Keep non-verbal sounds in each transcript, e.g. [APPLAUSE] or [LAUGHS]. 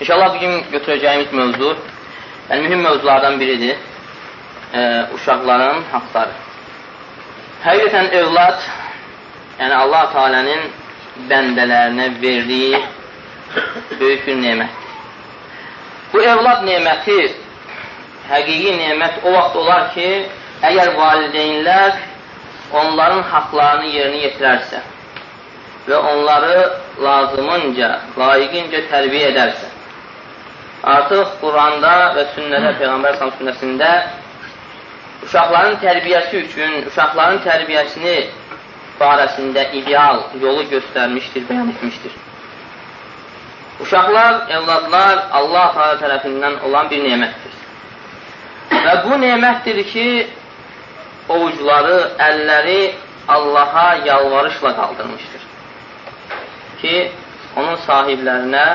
İnşallah bugün götürəcəyimiz mövzu, yəni mühüm mövzulardan biridir. E, uşaqların haqları. Həqiqətən övlad, yəni Allah Teala'nın bəndələrinə verdiyi böyük bir nemətdir. Bu evlad neməti həqiqi nemət o vaxt olar ki, əgər valideynlər onların haqlarını yerinə yetirərsə və onları lazımınca, layiqincə tərbiyə edərsə. Artıq Quranda və sünnədə, Peyğəmbər səhəm sünnəsində uşaqların tərbiyəsi üçün, uşaqların tərbiyəsini barəsində ideal yolu göstərmişdir, bəyan etmişdir. Uşaqlar, evladlar Allah Teala tərəfindən olan bir nemətdir. Və bu nemətdir ki, ovucları, əlləri Allaha yalvarışla qaldırmışdır. Ki, onun sahiblərinə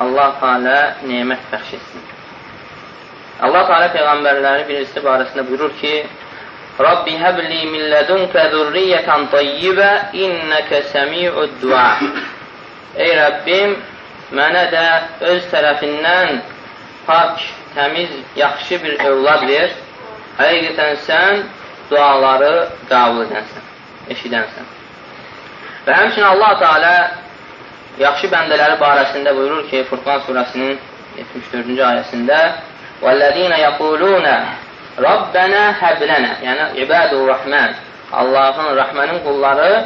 Allah Teala nemət bəxş etsin. Allah Teala peyğəmbərləri birisi barəsində buyurur ki: Rabbi həbli min lədunkə zurriyyətən tayyibə innəkə səmi'ud dua. Ey Rəbbim, mənə də öz tərəfindən pak, təmiz, yaxşı bir övlad ver. Həqiqətən sən duaları qəbul edənsən, eşidənsən. Və həmçinin Allah Teala yaxşı bəndələri barəsində buyurur ki, Furqan surəsinin 74-cü ayəsində وَالَّذ۪ينَ يَقُولُونَ رَبَّنَا هَبْلَنَا Yəni, ibadur Rahman, Allahın, Rəhmənin qulları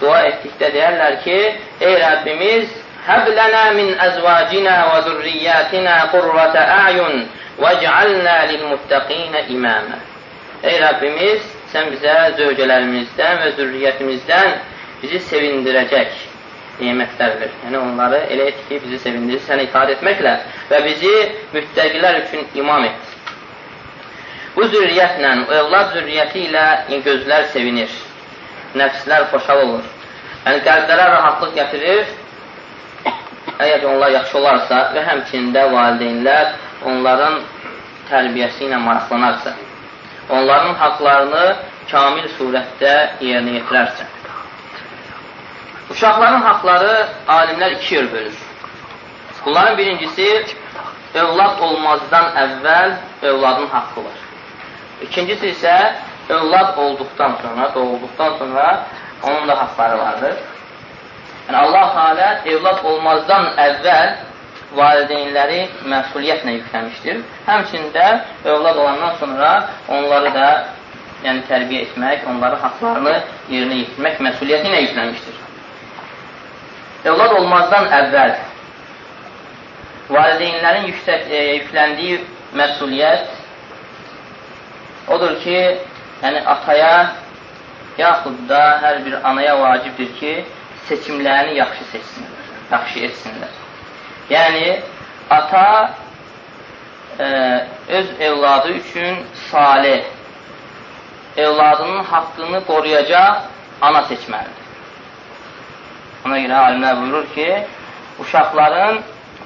dua etdikdə deyərlər ki, ey Rəbbimiz, həblənə min əzvacina və zürriyyətinə qurrətə əyun və cəalnə lilmuttəqinə imamə. Ey Rəbbimiz, sən bizə zövcələrimizdən və zürriyyətimizdən bizi sevindirəcək nemətlər ver. Yəni onları elə et ki, bizi sevindirir, sənə itaat etməklə və bizi müttəqilər üçün imam et. Bu zürriyyətlə, övlad zürriyyəti ilə gözlər sevinir, nəfslər xoşal olur. Yəni qəlblərə rahatlıq gətirir əgər onlar yaxşı olarsa və həmçində valideynlər onların tərbiyəsi ilə maraqlanarsa, onların haqlarını kamil surətdə yerinə yetirərsə. Uşaqların haqları alimlər iki yer bölür. Bunların birincisi, övlad olmazdan əvvəl övladın haqqı var. İkincisi isə, övlad olduqdan sonra, doğulduqdan sonra onun da haqları vardır. Yəni Allah Teala evlad olmazdan əvvəl valideynləri məsuliyyətlə yükləmişdir. Həmçində övlad olandan sonra onları da yəni tərbiyə etmək, onların haqlarını yerinə yetirmək məsuliyyəti ilə yükləmişdir. Övlad olmazdan əvvəl valideynlərin yüksək, e, yükləndiyi məsuliyyət odur ki, yəni ataya yaxud da hər bir anaya vacibdir ki, seçimlərini yaxşı seçsinlər, yaxşı etsinlər. Yəni, ata e, öz evladı üçün salih, evladının haqqını qoruyacaq ana seçməlidir. Ona görə alimlər buyurur ki, uşaqların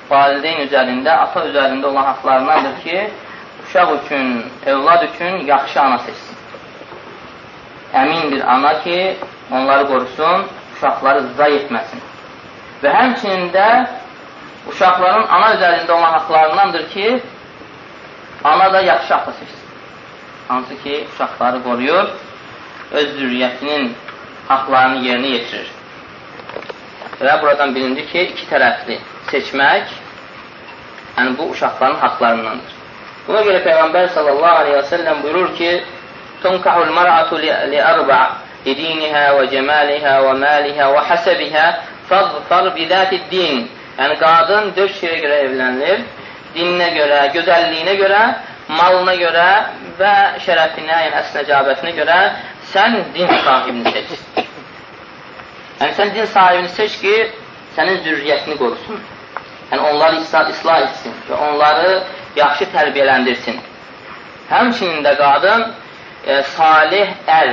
valideyn üzərində, ata üzərində olan haqlarındandır ki, uşaq üçün, evlad üçün yaxşı ana seçsin. Əmin bir ana ki, onları qorusun, uşaqları zay etməsin. Və həmçinin də uşaqların ana üzərində olan haqlarındandır ki, ana da yaxşı ata seçsin. Hansı ki, uşaqları qoruyur, öz zürriyyətinin haqlarını yerinə yetirir. Və buradan bilindir ki, iki tərəfli seçmək, yəni bu uşaqların haqlarındandır. Buna görə Peyğəmbər sallallahu aleyhi və səlləm buyurur ki, Tunkahul mar'atu li arba' lidiniha və cəmaliha və maliha və həsəbiha fəzfar bidəti din. Yəni, qadın dörd şeyə görə evlənilir. Dininə görə, gözəlliyinə görə, malına görə və şərəfinə, yəni əsnəcabətinə görə sən din sahibini seç. Yəni, sən din sahibini seç ki, sənin zürriyyətini qorusun. Yəni, onları islah, islah etsin və onları yaxşı tərbiyələndirsin. Həmçinin də qadın e, salih ər,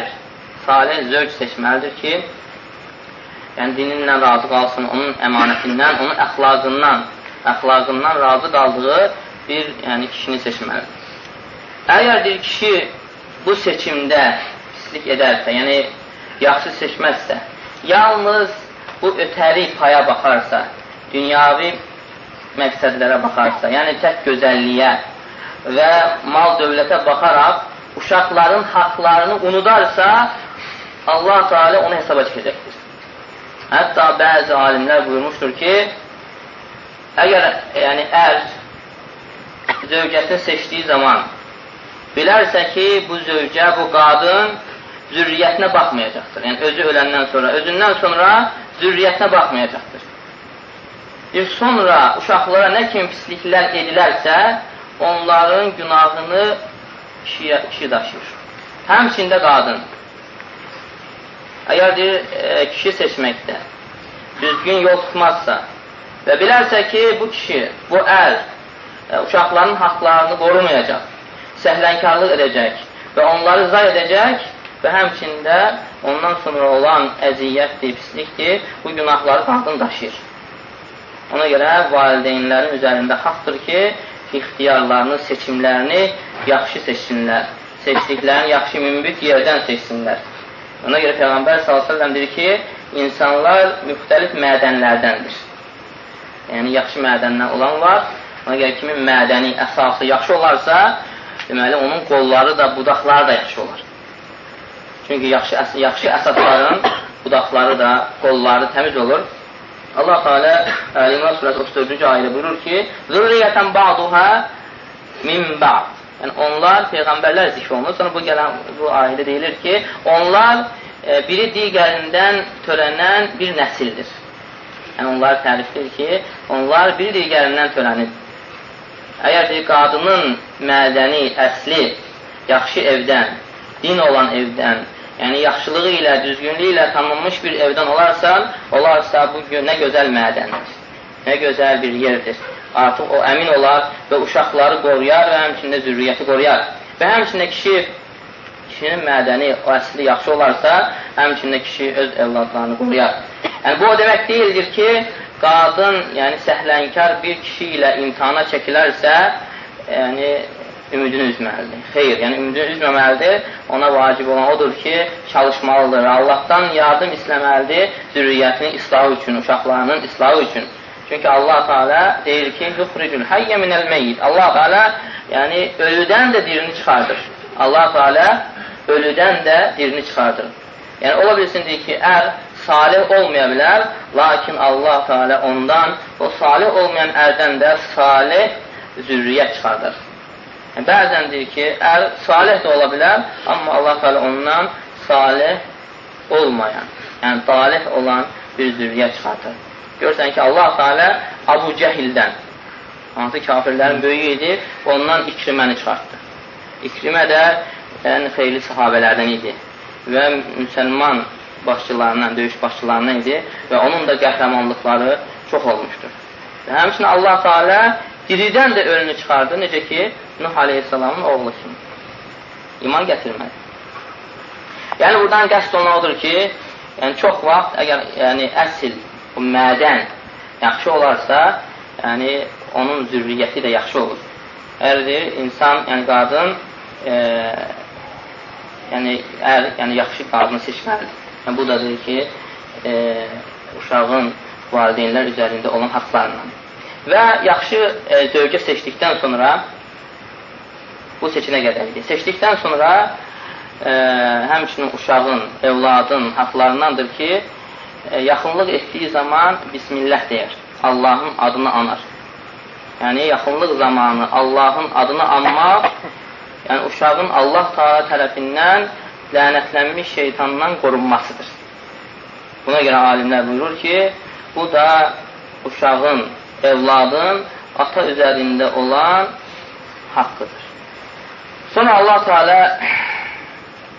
salih zövc seçməlidir ki, yəni dininlə razı qalsın, onun əmanətindən, onun əxlaqından, əxlaqından razı qaldığı bir yəni, kişini seçməlidir. Əgər bir kişi bu seçimdə pislik edərsə, yəni yaxşı seçməzsə, yalnız bu ötəri paya baxarsa, dünyavi məqsədlərə baxarsa, yəni tək gözəlliyə və mal dövlətə baxaraq uşaqların haqlarını unudarsa, Allah Teala onu hesaba çəkəcəkdir. Hətta bəzi alimlər buyurmuşdur ki, əgər yəni ər zövcəsini seçdiyi zaman bilərsə ki, bu zövcə, bu qadın zürriyyətinə baxmayacaqdır. Yəni özü öləndən sonra, özündən sonra zürriyyətinə baxmayacaqdır. Bir sonra uşaqlara nə kimi pisliklər edilərsə, onların günahını kişiyə, kişi daşıyır. Həmçində qadın. Əgər deyir, e, kişi seçməkdə düzgün yol tutmazsa və bilərsə ki, bu kişi, bu ər e, uşaqların haqlarını qorumayacaq, səhlənkarlıq edəcək və onları zay edəcək və həmçində ondan sonra olan əziyyətdir, pislikdir, bu günahları qadın daşıyır. Ona görə valideynlərin üzərində haqdır ki, ixtiyarlarını, seçimlərini yaxşı seçsinlər. Seçdiklərini yaxşı mümbit yerdən seçsinlər. Ona görə Peyğəmbər s.ə.v deyir ki, insanlar müxtəlif mədənlərdəndir. Yəni, yaxşı mədəndən olan var. Ona görə kimin mədəni, əsası yaxşı olarsa, deməli, onun qolları da, budaqları da yaxşı olar. Çünki yaxşı, əs yaxşı əsasların budaqları da, qolları təmiz olur. Allah Teala İmran surəsi 34-cü ayədə buyurur ki: "Zurriyyatan ba'duha min ba'd." Yəni onlar peyğəmbərlər zikr olunur. Sonra bu gələn bu ayədə deyilir ki, onlar e, biri digərindən törənən bir nəsildir. Yəni onlar tərifdir ki, onlar biri digərindən törənir. Əgər bir qadının mədəni, əsli, yaxşı evdən, din olan evdən, yəni yaxşılığı ilə, düzgünlüyü ilə tanınmış bir evdən olarsan, olarsa bu nə gözəl mədəndir, nə gözəl bir yerdir. Artıq o əmin olar və uşaqları qoruyar və həmçində zürriyyəti qoruyar. Və həmçində kişi, kişinin mədəni, o əsli yaxşı olarsa, həmçində kişi öz evladlarını qoruyar. Yəni, bu o demək deyildir ki, qadın, yəni səhlənkar bir kişi ilə imtihana çəkilərsə, yəni ümidini üzməlidir. Xeyr, yəni ümidini üzməməlidir. Ona vacib olan odur ki, çalışmalıdır. Allahdan yardım istəməlidir zürriyyətinin islahı üçün, uşaqlarının islahı üçün. Çünki Allah Teala deyir ki, "Yuxricul hayyə minəl meyyit." Allah Teala yəni ölüdən də dirini çıxardır. Allah Teala ölüdən də dirini çıxardır. Yəni ola bilsin deyir ki, ər salih olmaya bilər, lakin Allah Teala ondan o salih olmayan ərdən də salih zürriyyət çıxardır. Bəzən deyir ki, ər salih də ola bilər, amma Allah Teala ondan salih olmayan, yəni dalih olan bir zürriyyət çıxartır. Görsən ki, Allah Teala Abu Cəhildən, hansı kafirlərin böyüyü idi, ondan İkriməni çıxartdı. İkrimə də yəni, xeyli sahabələrdən idi və müsəlman başçılarından, döyüş başçılarından idi və onun da qəhrəmanlıqları çox olmuşdur. Və həmçinin Allah Teala diridən də ölünü çıxardı, necə ki, Nuh aleyhissalamın oğlu kimi. İman gətirmədi. Yəni, buradan qəst olan odur ki, yəni, çox vaxt, əgər yəni, əsil, bu mədən yaxşı olarsa, yəni, onun zürriyyəti də yaxşı olur. Əgər deyir, insan, yəni qadın, e, yəni, ər, yəni yaxşı qadını seçməlidir. Yəni, bu da deyir ki, e, uşağın valideynlər üzərində olan haqlarından. Və yaxşı e, zövcə seçdikdən sonra bu seçinə qədər idi. Seçdikdən sonra e, həmçinin uşağın, evladın haqlarındandır ki, e, yaxınlıq etdiyi zaman Bismillah deyər, Allahın adını anar. Yəni, yaxınlıq zamanı Allahın adını anmaq, yəni uşağın Allah Taala tərəfindən lənətlənmiş şeytandan qorunmasıdır. Buna görə alimlər buyurur ki, bu da uşağın, evladın ata üzərində olan haqqıdır. Sonra Allah Teala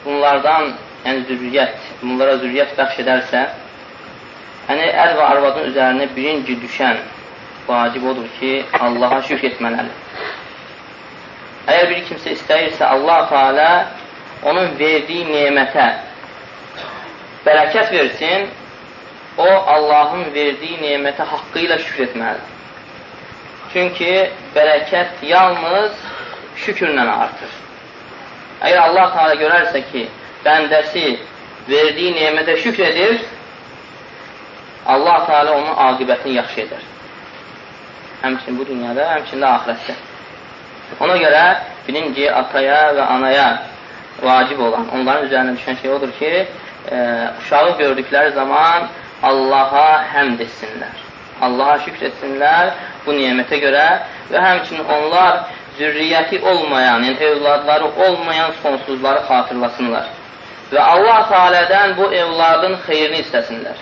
bunlardan, yəni zürriyyət, bunlara zürriyyət bəxş edərsə, yəni ər və arvadın üzərinə birinci düşən vacib odur ki, Allaha şükr etməlidir. Əgər bir kimsə istəyirsə, Allah Teala onun verdiyi nemətə bərəkət versin, o Allahın verdiyi nemətə haqqı ilə şükr etməlidir. Çünki bərəkət yalnız şükürlə artır. Əgər Allah Teala görərsə ki, bəndəsi verdiyi nemətə şükr edir, Allah Teala onun aqibətini yaxşı edər. Həmçinin bu dünyada, həmçinin də ahirətdə. Ona görə bilin ki, ataya və anaya vacib olan, onların üzərində düşən şey odur ki, e, uşağı gördükləri zaman Allaha həmd etsinlər. Allaha şükr etsinlər bu nimətə görə və həmçinin onlar zürriyyəti olmayan, yəni evladları olmayan sonsuzları xatırlasınlar. Və Allah Teala'dan bu evladın xeyrini istəsinlər.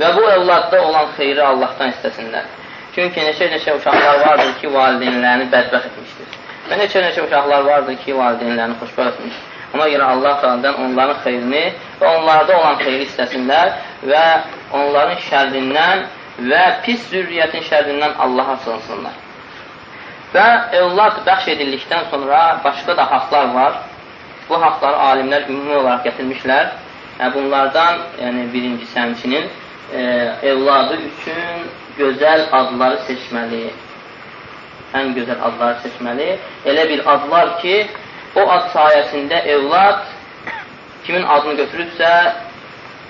Və bu evladda olan xeyri Allahdan istəsinlər. Çünki neçə-neçə uşaqlar vardır ki, valideynlərini bədbəxt etmişdir. Və neçə-neçə uşaqlar vardır ki, valideynlərini xoşbəxt etmiş. Ona görə Allah Teala'dan onların xeyrini və onlarda olan xeyri istəsinlər və onların şərrindən və pis zürriyyətin şərrindən Allaha sığınsınlar. Və evlad bəxş edildikdən sonra başqa da haqlar var. Bu haqları alimlər ümumi olaraq gətirmişlər. Yəni, bunlardan yəni, birincisi həmçinin e, evladı üçün gözəl adları seçməli. Ən gözəl adları seçməli. Elə bir adlar ki, o ad sayəsində evlad kimin adını götürübsə,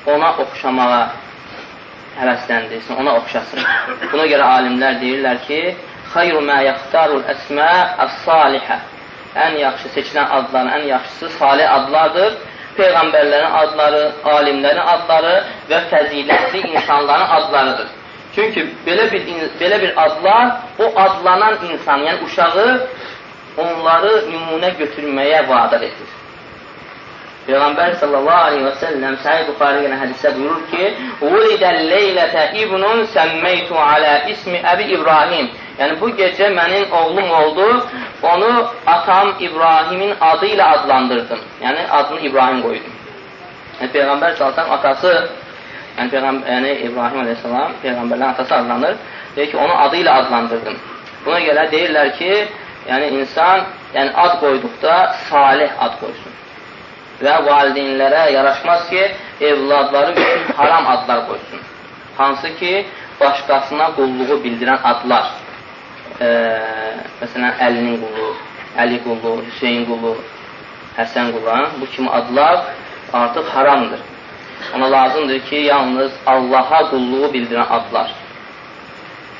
ona oxşamağa həvəsləndirsin, ona oxşasın. Buna görə alimlər deyirlər ki, xayru mə yaxtarul əsmə əs-salihə ən yaxşı seçilən adların ən yaxşısı salih adlardır. Peyğəmbərlərin adları, alimlərin adları və fəzilətli insanların adlarıdır. Çünki belə bir belə bir adlar o adlanan insan, yəni uşağı onları nümunə götürməyə vadar edir. Peyğəmbər sallallahu aleyhi və səlləm Səhih Buxari yenə hədisdə buyurur ki: "Vulidən leylətə ibnun səmmeytu alə ismi Əbi İbrahim." Yəni bu gecə mənim oğlum oldu, onu atam İbrahimin adı ilə adlandırdım. Yəni adını İbrahim qoydum. Yəni Peyğəmbər sallallahu atası yəni Peyğəmbər yəni İbrahim əleyhissalam peyğəmbərlərin atası adlanır. Deyir ki, onu adı ilə adlandırdım. Buna görə deyirlər ki, yəni insan yəni ad qoyduqda salih ad qoysun və valideynlərə yaraşmaz ki, evladları üçün haram adlar qoysun. Hansı ki, başqasına qulluğu bildirən adlar. E, məsələn, Əlinin qulu, Əli qulu, Hüseyin qulu, Həsən qulu, bu kimi adlar artıq haramdır. Ona lazımdır ki, yalnız Allaha qulluğu bildirən adlar.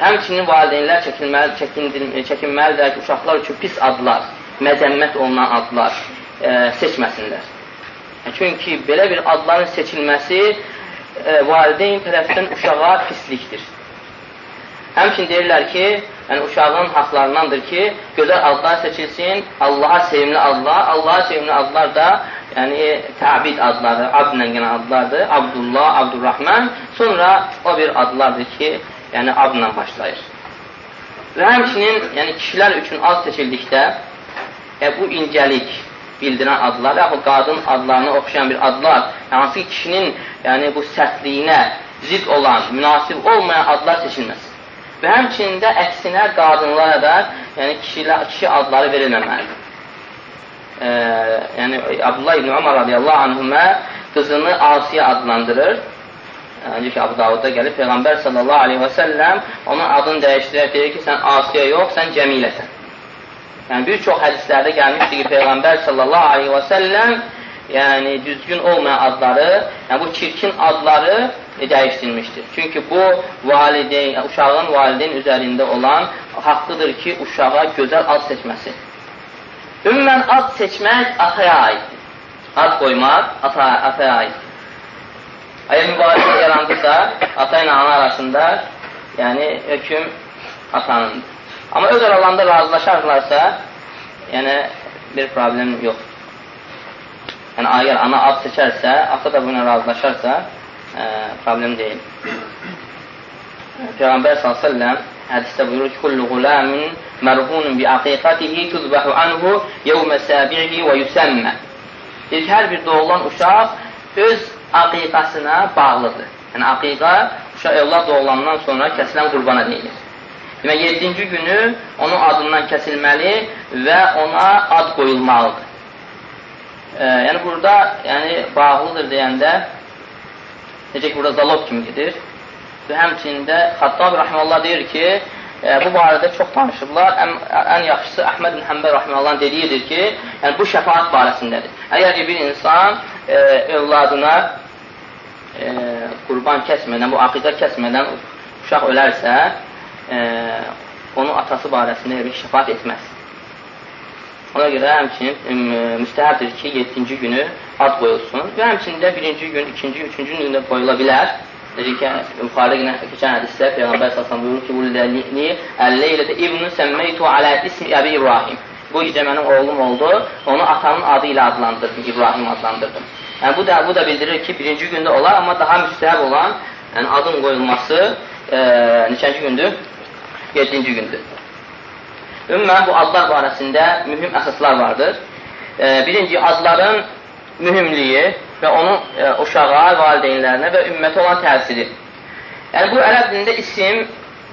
Həmçinin valideynlər çəkinməli, çəkinməlidir ki, uşaqlar üçün pis adlar, məzəmmət olunan adlar e, seçməsinlər. Çünki belə bir adların seçilməsi e, valideyn tərəfindən uşağa pislikdir. Həmçin deyirlər ki, yəni uşağın haqlarındandır ki, gözəl adlar seçilsin, Allaha sevimli adlar, Allaha sevimli adlar da yəni təbid adları, abdlə gələn adlardır, Abdullah, Abdurrahman, sonra o bir adlardır ki, yəni adla başlayır. Və həmçinin yəni kişilər üçün ad seçildikdə, yəni, bu incəlik, bildirən adlar, yaxud qadın adlarına oxşayan bir adlar, hansı ki, kişinin yəni, bu sərtliyinə zid olan, münasib olmayan adlar seçilməsin. Və həmçinin də əksinə qadınlara da yəni, kişilər, kişi adları verilməməlidir. E, yəni, Abdullah ibn Umar radiyallahu anhümə qızını Asiyə adlandırır. Öncə ki, Abu Davudda gəlib, Peyğəmbər sallallahu aleyhi və səlləm onun adını dəyişdirək, deyir ki, sən Asiyə yox, sən Cəmiləsən. Yəni bir çox hədislərdə gəlmişdir ki, Peyğəmbər sallallahu aleyhi və səlləm yəni düzgün olmayan adları, yəni bu çirkin adları dəyişdirilmişdir. Çünki bu valideyn, uşağın valideyn üzərində olan haqqıdır ki, uşağa gözəl ad seçməsi. Ümumən ad seçmək ataya aiddir. Ad qoymaq ata, ataya aiddir. Əgər mübarizə yarandısa, ata ilə ana arasında yəni hökm atanındır. Amma öz aralarında razılaşarlarsa, yəni bir problem yoxdur. Yəni əgər ana ad seçərsə, ata da buna razılaşarsa, ə, e, problem deyil. Peyğəmbər s.ə.v hədisdə buyurur ki, Kullu qulamin mərhunun bi aqiqatihi tuzbəhu anhu yevmə səbihi və yüsəmmə. Deyir ki, hər bir doğulan uşaq öz aqiqasına bağlıdır. Yəni, aqiqa uşaq evlad doğulandan sonra kəsilən qurbana deyilir. Demək, 7-ci günü onun adından kəsilməli və ona ad qoyulmalıdır. E, yəni, burada yəni, bağlıdır deyəndə, necə ki, burada zalog kimi gedir. Və həmçində Xattab Rəhməllah deyir ki, e, bu barədə çox danışıblar. Ən, ən yaxşısı Əhməd bin Həmbər Rəhməllahın dediyidir ki, yəni, bu şəfaat barəsindədir. Əgər bir insan e, övladına e, qurban kəsmədən, bu aqidə kəsmədən uşaq ölərsə, e, onun atası barəsində bir şəfaat etməz. Ona görə həmçinin müstəhəbdir ki, 7-ci günü ad qoyulsun və həmçində birinci gün, ikinci, üçüncü gündə qoyula bilər. Necə ki, yuxarı keçən hədisdə Peyğəmbər səsən buyurur ki, Vulləni əlleylədə ibnu səmmeytu alə ismi Əbi İbrahim. Bu gecə mənim oğlum oldu, onu atamın adı ilə adlandırdım, İbrahim adlandırdım. Yəni, bu da, bu da bildirir ki, birinci gündə olar, amma daha müstəhəb olan yəni, adın qoyulması e, neçənci gündür? Yedinci gündür. Ümumən, bu adlar barəsində mühüm əsaslar vardır. Birinci, adların mühümliyi və onun e, uşağa, valideynlərinə və ümmətə olan təsiri. Yəni, bu ərəb dilində isim,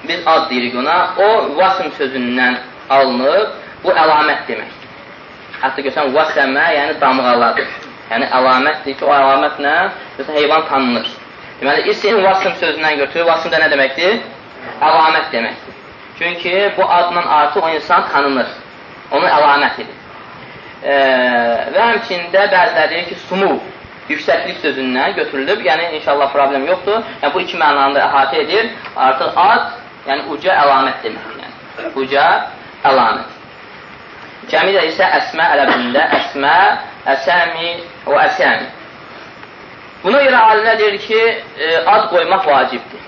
biz ad deyirik ona, o vasm sözündən alınıb, bu əlamət deməkdir. Hətta görsən, vasəmə, yəni damğaladır. Yəni, əlamətdir ki, o əlamətlə görsən, heyvan tanınır. Deməli, isim vasm sözündən götürür. Vasm da nə deməkdir? Əlamət deməkdir. Çünki bu adla artıq o insan tanınır. Onun əlamətidir. E, və həmçində bəziləri ki, sumu, yüksəklik sözündən götürülüb. Yəni, inşallah problem yoxdur. Yəni, bu iki mənanı da əhatə edir. Artıq ad, yəni uca əlamət deməkdir. Yəni, uca əlamət. Cəmi də isə əsmə ələbində [COUGHS] əsmə, əsəmi və əsəmi. Buna görə alimlər deyir ki, ad qoymaq vacibdir.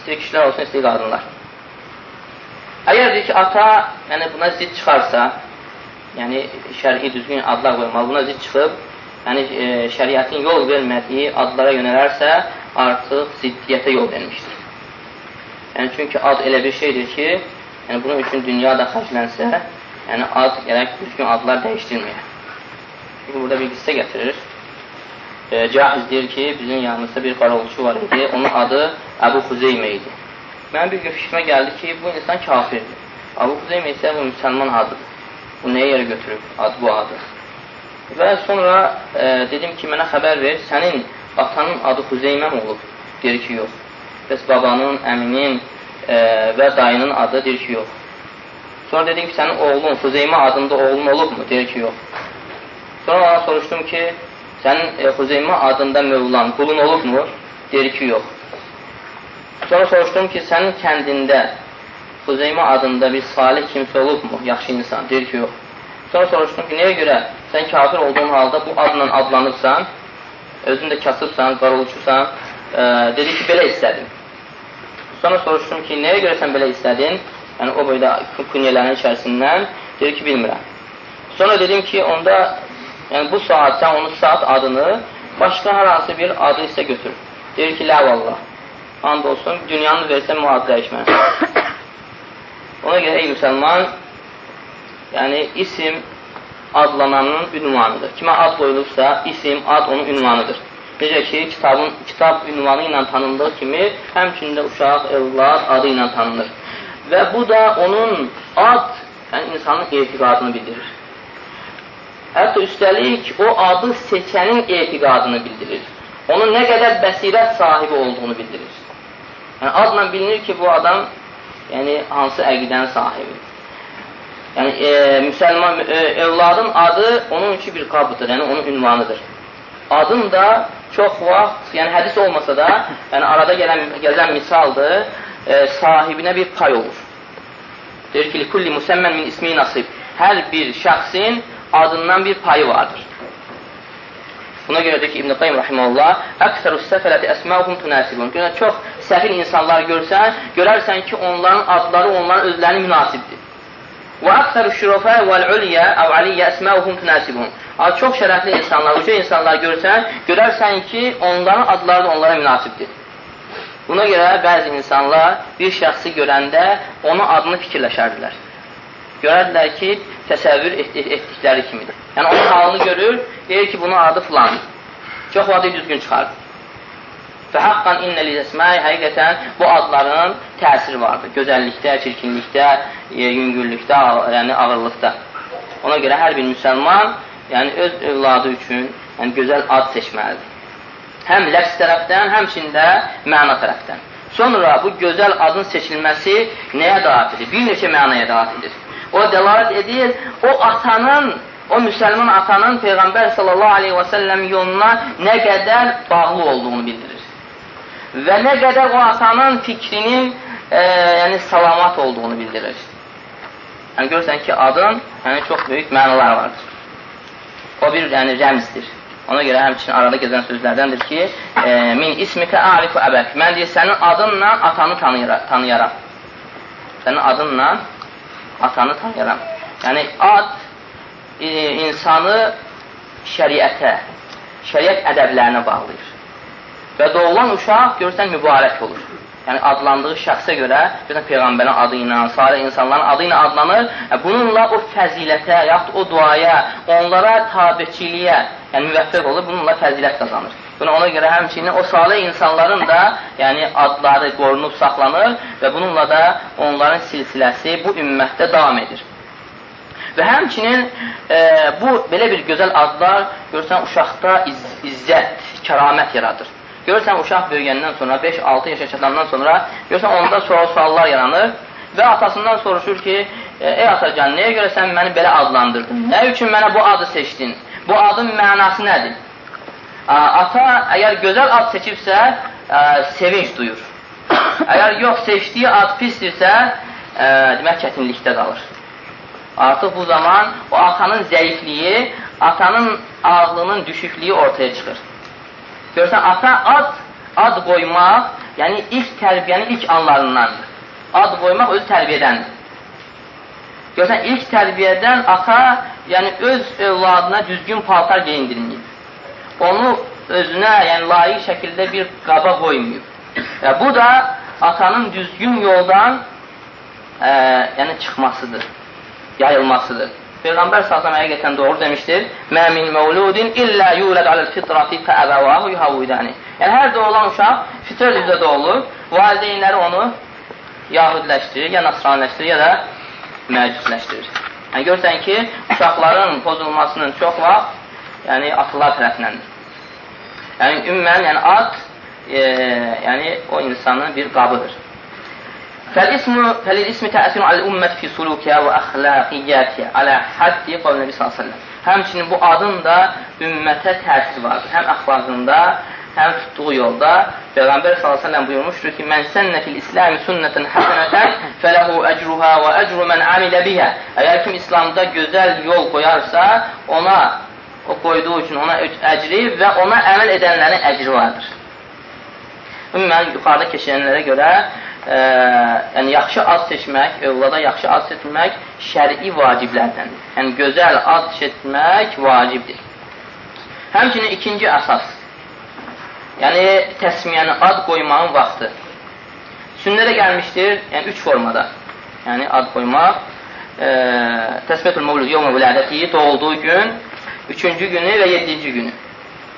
İstəyir kişilər olsun, istəyir qadınlar. Əgər ki, ata yəni buna zid çıxarsa, yəni şərhi düzgün adlar qoymalı, buna zid çıxıb, yəni e, şəriətin yol vermədiyi adlara yönələrsə, artıq ziddiyyətə yol vermişdir. Yəni, çünki ad elə bir şeydir ki, yəni bunun üçün dünya da xərclənsə, yəni ad gərək düzgün adlar dəyişdirməyə. Çünki burada bir qissə gətirir e, Cahiz deyir ki, bizim yanımızda bir qaravulçu var idi, onun adı Əbu Xuzeymə idi. Mənim bir gün fikrimə gəldi ki, bu insan kafirdir. Əbu Xuzeymə isə bu müsəlman adıdır. Bu nəyə yerə götürüb ad, bu adı? Və sonra e, dedim ki, mənə xəbər ver, sənin atanın adı Xuzeymə mi olub? Deyir ki, yox. Bəs babanın, əminin e, və dayının adı deyir ki, yox. Sonra dedim ki, sənin oğlun, Xuzeymə adında oğlun olubmu? Deyir ki, yox. Sonra ona soruşdum ki, sənin e, Xuzeymə adında mövlan qulun olubmu? Deyir ki, yox. Sonra soruşdum ki, sənin kəndində Xuzeymə adında bir salih kimsə olubmu? Yaxşı insan. Deyir ki, yox. Sonra soruşdum ki, nəyə görə sən kafir olduğun halda bu adla adlanırsan, özün də kasıbsan, qaroluçusan, e, dedi ki, belə istədim. Sonra soruşdum ki, nəyə görə sən belə istədin? Yəni, o boyda künyələrin içərisindən deyir ki, bilmirəm. Sonra dedim ki, onda Yəni bu saat sən onun saat adını başqa hər hansı bir adı isə götür. Deyir ki, lə vallah. And olsun, dünyanı versən müadı dəyişmən. [COUGHS] Ona görə ey müsəlman, yəni isim adlananın ünvanıdır. Kimə ad qoyulursa, isim, ad onun ünvanıdır. Necə ki, kitabın, kitab ünvanı ilə tanındığı kimi, həmçində uşaq, evlad adı ilə tanınır. Və bu da onun ad, yəni insanın etiqadını bildirir. Hətta üstəlik o adı seçənin etiqadını bildirir. Onun nə qədər bəsirət sahibi olduğunu bildirir. Yəni, adla bilinir ki, bu adam yəni, hansı əqidənin sahibi. Yəni, e, müsəlman, e, evladın adı onun üçün bir qabıdır, yəni onun ünvanıdır. Adın da çox vaxt, yəni hədis olmasa da, yəni arada gələn, gələn misaldır, e, sahibinə bir pay olur. Deyir ki, kulli müsəmmən min ismi nasib. Hər bir şəxsin adından bir payı vardır. Buna görədir ki, İbn-i Qayyum Rahiməllah əksəru səfələti əsməuhum tünəsibun. Görə, çox səfil insanlar görsən, görərsən ki, onların adları onların özlərini münasibdir. Və əksəru şürofə vəl-ulyə əv-aliyyə əsməuhum tünəsibun. Çox şərəfli insanlar, uca insanlar görsən, görərsən ki, onların adları da onlara münasibdir. Buna görə bəzi insanlar bir şəxsi görəndə onun adını fikirləşərdilər. Görərdilər ki, təsəvvür etdikləri kimidir. Yəni, onun halını görür, deyir ki, bunun adı filan. Çox vaxt düzgün çıxar. Və haqqan innəl əsməy həqiqətən bu adların təsiri vardır. Gözəllikdə, çirkinlikdə, yüngüllükdə, yəni ağırlıqda. Ona görə hər bir müsəlman yəni öz övladı üçün yəni, gözəl ad seçməlidir. Həm ləfs tərəfdən, həmçində məna tərəfdən. Sonra bu gözəl adın seçilməsi nəyə daat edir? Bir neçə mənaya daat edir. O dəlalət edir, o atanın, o müsəlman atanın Peyğəmbər sallallahu aleyhi və səlləm yoluna nə qədər bağlı olduğunu bildirir. Və nə qədər o atanın fikrinin e, yəni salamat olduğunu bildirir. Yəni görürsən ki, adın yəni çox böyük mənalar vardır. O bir yəni rəmzdir. Ona görə həmçinin arada gəzən sözlərdəndir ki, e, min ismikə arifu əbək. Mən deyir, sənin adınla atanı tanıyaram. Sənin adınla atanı tanıyaram. Yəni, ad e, insanı şəriətə, şəriət ədəblərinə bağlayır. Və doğulan uşaq görsən mübarək olur. Yəni adlandığı şəxsə görə, görsən peyğəmbərin adı ilə, salih insanların adı ilə adlanır. E, bununla o fəzilətə, yaxud o duaya, onlara tabeçiliyə, yəni müvəffəq olur, bununla fəzilət qazanır. Buna ona görə həmçinin o salih insanların da, yəni adları qorunub saxlanır və bununla da onların silsiləsi bu ümmətdə davam edir. Və həmçinin e, bu belə bir gözəl adlar görsən uşaqda iz, izzət, kəramət yaradır. Görürsən, uşaq böyüyəndən sonra, 5-6 yaşa çatandan sonra, görürsən, onda sual suallar yaranır və atasından soruşur ki, e, ey atacan, nəyə görə sən məni belə adlandırdın? Nə üçün mənə bu adı seçdin? Bu adın mənası nədir? Ata əgər gözəl ad seçibsə, ə, sevinç duyur. [COUGHS] Əgər yox, seçdiyi ad pisdirsə, ə, demək çətinlikdə qalır. Artıq bu zaman o atanın zəifliyi, atanın ağlının düşüklüyü ortaya çıxır. Görsən, ata ad, ad qoymaq, yəni ilk tərbiyənin ilk anlarındandır. Ad qoymaq özü tərbiyədəndir. Görsən, ilk tərbiyədən ata, yəni öz övladına düzgün paltar geyindirməyib. Onu özünə, yəni layiq şəkildə bir qaba qoymayıb. Və bu da atanın düzgün yoldan ə, yəni çıxmasıdır, yayılmasıdır. Peyğəmbər sallallahu həqiqətən doğru demişdir. Mə min məvludin illə yulad aləl fitrati fəəbəvahu yuhavvidani. Yəni hər doğulan uşaq fitr üzrə doğulur. Valideynləri onu yahudiləşdirir, ya nasraniləşdirir, ya da məcusləşdirir. Yəni görsən ki, uşaqların pozulmasının çox vaxt yəni atlar tərəfindəndir. Yəni ümumən, yəni at e, yəni o insanın bir qabıdır. Fəl-ismu fəl-ismi təsirun al-ummət fi sulukiyə və əxlaqiyyətiyə alə haddi qavl Nəbi s.ə.v. Həmçinin bu adın da ümmətə təsir vardır. Həm əxlaqında, həm tutduğu yolda Peyğəmbər s.ə.v buyurmuşdur ki, mən sənnə fil İslam sünnətən həsənətən fələhu əcruha və əcru mən amilə bihə. Əgər kim İslamda gözəl yol qoyarsa, ona o qoyduğu üçün ona əcri və ona əməl edənlərin əcri vardır. Ümumən, yuxarıda keçənlərə görə ə, yəni yaxşı ad seçmək, övlada yaxşı ad seçmək şəri vaciblərdəndir. Yəni gözəl ad seçmək vacibdir. Həmçinin ikinci əsas, yəni təsmiyəni ad qoymağın vaxtı. Sünnədə gəlmişdir, yəni üç formada. Yəni ad qoymaq, e, təsmiyyətul məvlud yevmə vələdəti, doğulduğu gün, üçüncü günü və yedinci günü.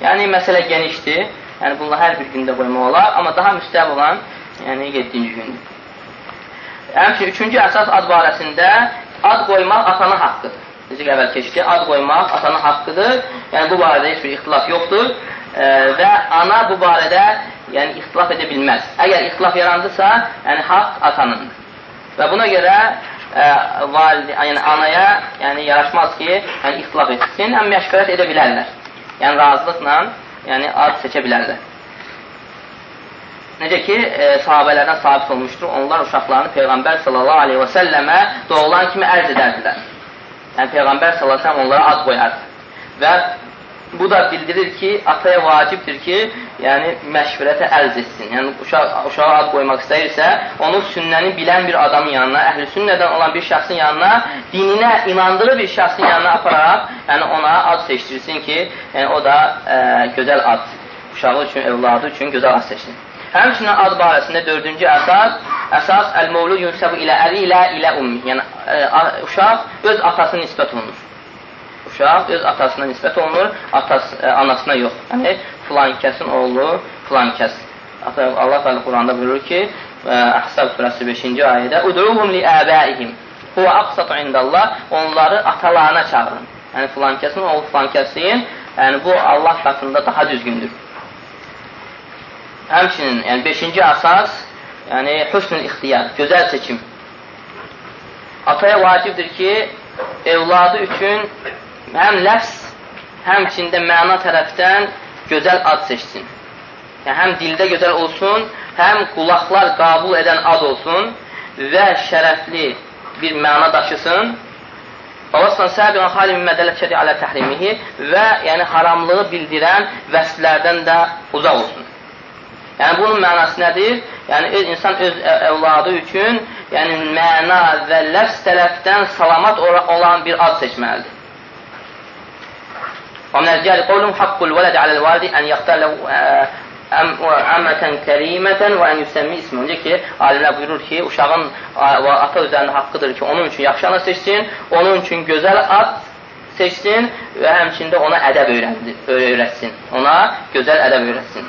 Yəni məsələ genişdir. Yəni bunlar hər bir gündə qoymaq olar, amma daha müstəv olan yəni 7-ci gündür. Həmçin, üçüncü əsas ad barəsində ad qoymaq atanın haqqıdır. Necə ki, əvvəl keçdi, ad qoymaq atanın haqqıdır. Yəni, bu barədə heç bir ixtilaf yoxdur e, və ana bu barədə yəni, ixtilaf edə bilməz. Əgər ixtilaf yarandısa, yəni, haqq atanındır. Və buna görə ə, valide, yəni anaya yəni yaraşmaz ki, yəni ixtilaf etsin, amma məşvərət edə bilərlər. Yəni razılıqla yəni ad seçə bilərlər. Necə ki, e, sahabələrdən sabit olmuşdur, onlar uşaqlarını Peyğəmbər sallallahu aleyhi və səlləmə doğulan kimi ərz edərdilər. Yəni, Peyğəmbər sallallahu aleyhi və onlara ad qoyardı. Və bu da bildirir ki, ataya vacibdir ki, yəni məşvərətə ərz etsin. Yəni, uşaq, uşağa ad qoymaq istəyirsə, onu sünnəni bilən bir adamın yanına, əhli sünnədən olan bir şəxsin yanına, dininə inandığı bir şəxsin yanına apararaq, yəni ona ad seçdirsin ki, yəni, o da ə, e, gözəl ad, uşağı üçün, evladı üçün gözəl ad seçsin. Həmçinin ad barəsində dördüncü əsas, əsas əl-məvlud yünsəbu ilə əli ilə ilə ummi. Yəni, ə, e, uşaq öz atasına nisbət olunur. Uşaq öz atasına nisbət olunur, atas, ə, e, anasına yox. Yəni, filan kəsin oğlu, filan kəs. Allah Teala Quranda buyurur ki, e, Əhsab surəsi 5-ci ayədə Udruhum li əbəihim Huwa aqsatu indallah Onları atalarına çağırın. Yəni filan kəsin oğlu filan kəsin, yəni bu Allah qatında daha düzgündür. Həmçinin, yəni beşinci əsas, yəni hüsnül ixtiyar, gözəl seçim. Ataya vacibdir ki, evladı üçün həm ləfs, həmçində məna tərəfdən gözəl ad seçsin. Yəni, həm dildə gözəl olsun, həm qulaqlar qabul edən ad olsun və şərəfli bir məna daşısın. Babaslan səbiqən xali min mədələt şəri alə təhrimihi və yəni haramlığı bildirən vəsflərdən də uzaq olsun. Yəni bunun mənası nədir? Yəni öz insan öz övladı üçün yəni məna və ləfs tərəfdən salamat olan bir ad seçməlidir. ومن الرجال قولهم حق الولد على الوالد أن يختار له əmətən kərimətən və ən yüsəmmi ismi. Öncə ki, alimlər buyurur ki, uşağın və ata üzərində haqqıdır ki, onun üçün yaxşı ana seçsin, onun üçün gözəl ad seçsin və həmçində ona ədəb öyrətsin. Ona gözəl ədəb öyrətsin.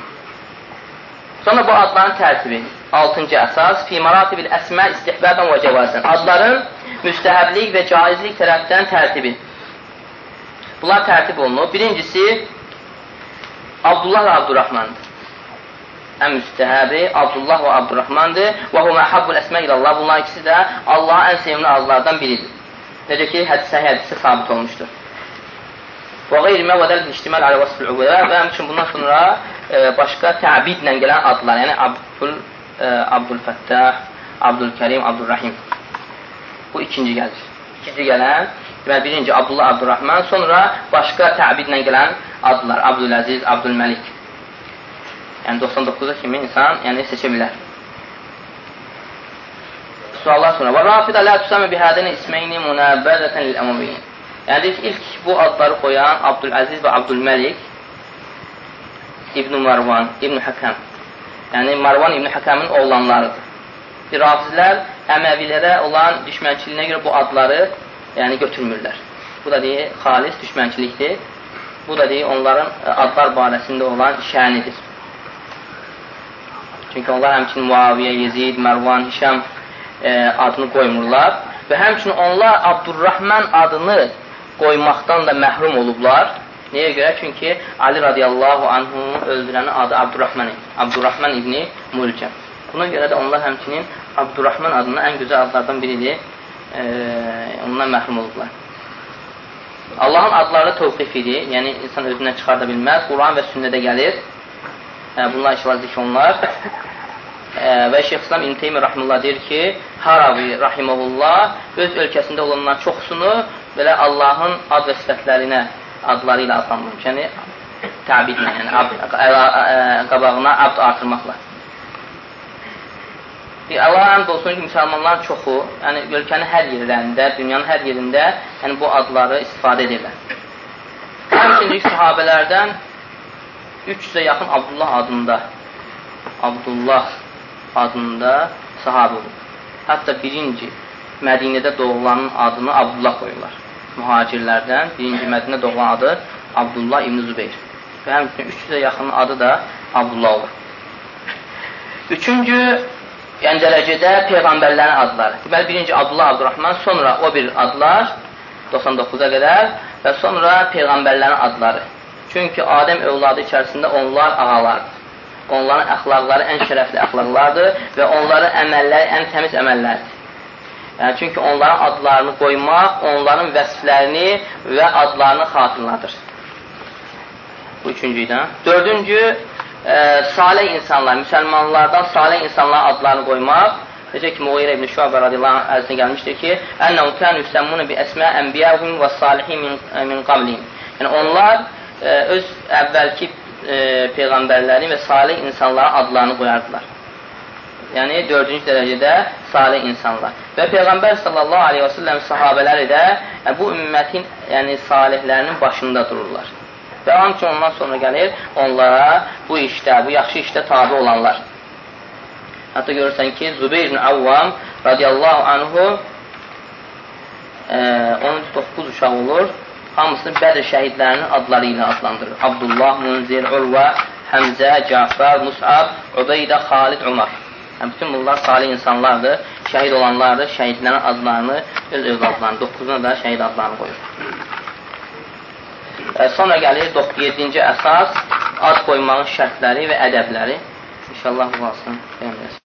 Sonra bu adların tərtibi. Altıncı əsas. Fi maratibil əsmə istihbəbən və cəvazən. Adların müstəhəblik və caizlik tərəfdən tərtibi. Bunlar tərtib olunur. Birincisi, Abdullah və Abdurrahmandır. Ən müstəhəbi Abdullah və Abdurrahmandır. Və huma habbul əsmə ilallah. Bunlar ikisi də Allahın ən sevimli adlardan biridir. Necə ki, hədisə, hədisə sabit olmuşdur. Və qeyri məvədəl iştiməl alə vasfül ubudə və həmçin bundan sonra e, başqa təbidlə gələn adlar, yəni Abdul, e, Abdülfəttah, Abdülkərim, Abdülrahim. Bu ikinci gəlir. İkinci gələn deməli birinci Abdullah Abdurrahman, sonra başqa təbidlə gələn adlar Abdüləziz, Abdülməlik. Yəni 99-a kimi insan yəni seçə bilər. Suallar sonra. Və rafidə lə tüsəmə bihədəni isməyni munəbbədətən lil-əmaviyyin. Yəni deyir ki, ilk bu adları qoyan Abdüləziz və Abdülməlik İbn Marvan, İbn Həkəm. Yəni Marvan İbn Həkəmin oğlanlarıdır. Rafizlər Əməvilərə olan düşmənçiliyinə görə bu adları yəni götürmürlər. Bu da deyir, xalis düşmənçilikdir. Bu da deyir, onların e, adlar barəsində olan şənidir. Çünki onlar həmçinin Muaviyyə, Yezid, Mərvan, Hişəm e, adını qoymurlar və həmçinin onlar Abdurrahman adını qoymaqdan da məhrum olublar. Nəyə görə? Çünki Ali radiyallahu anhunun öldürənin adı Abdurrahman idi. Abdurrahman ibni Mulkəm. Buna görə də onlar həmçinin Abdurrahman adını ən gözəl adlardan biridir e, ondan məhrum olublar. Allahın adları tövqifidir, yəni insan özündən çıxarda bilməz. Quran və sünnədə gəlir. Bunlar işvar zikr onlar. [LAUGHS] Və Şeyx İslam İbn Teymiyyə rahimehullah deyir ki, Haravi rahimehullah öz ölkəsində olanların çoxsunu belə Allahın ad və sifətlərinə adları ilə adlandırmış. Yəni təbidlə, yəni ab, qabağına abd artırmaqla. Allah həmd olsun ki, müsəlmanların çoxu, yəni ölkənin hər yerlərində, dünyanın hər yerində yəni bu adları istifadə edirlər. Həmçinin sahabələrdən 300-ə yaxın Abdullah adında Abdullah adında sahabə olur. Hətta birinci Mədinədə doğulanın adını Abdullah qoyurlar. Mühacirlərdən birinci Mədinədə doğulan adı Abdullah İbn Zübeyir. Və həmçinin 300-ə yaxının adı da Abdullah olur. Üçüncü yəni dərəcədə peyğəmbərlərin adları. Deməli, birinci Abdullah Abdurrahman, sonra o bir adlar 99-a qədər və sonra peyğəmbərlərin adları. Çünki Adəm övladı içərisində onlar ağalardır. Onların əxlaqları ən şərəfli əxlaqlardır və onların əməlləri ən təmiz əməllərdir. Yəni, çünki onların adlarını qoymaq, onların vəsflərini və adlarını xatırladır. Bu üçüncüydür. Dördüncü, e, salih insanlar, müsəlmanlardan salih insanların adlarını qoymaq, necə ki, Muğirə ibn Şuabə radiyallahu anh əzinə gəlmişdir ki, Ənəu kən yüsəmmunu bi əsmə ənbiyəhum və salihin min, min qablihim. Yəni, onlar e, öz əvvəlki e, peyğəmbərlərin və salih insanların adlarını qoyardılar. Yəni, dördüncü dərəcədə salih insanlar. Və Peyğəmbər sallallahu aleyhi və səlləm sahabələri də yəni, bu ümmətin yəni, salihlərinin başında dururlar. Və hamçın ondan sonra gəlir onlara bu işdə, bu yaxşı işdə tabi olanlar. Hətta görürsən ki, Zübeyir ibn Avvam radiyallahu anhu e, onun 9 uşaq olur. Hamısını Bədr şəhidlərinin adları ilə adlandırır. Abdullah, Munzir, Urva, Həmzə, Cəfər, Musab, Ubeydə, Xalid, Umar. Yəni, bütün bunlar salih insanlardır, şəhid olanlardır, şəhidlərin adlarını, öz övladlarını, 9-una da şəhid adlarını qoyur. Sonra gəlir 7-ci əsas, ad qoymağın şərtləri və ədəbləri. İnşallah bu olsun.